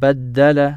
بدل